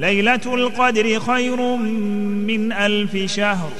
ليلة القدر خير من ألف شهر.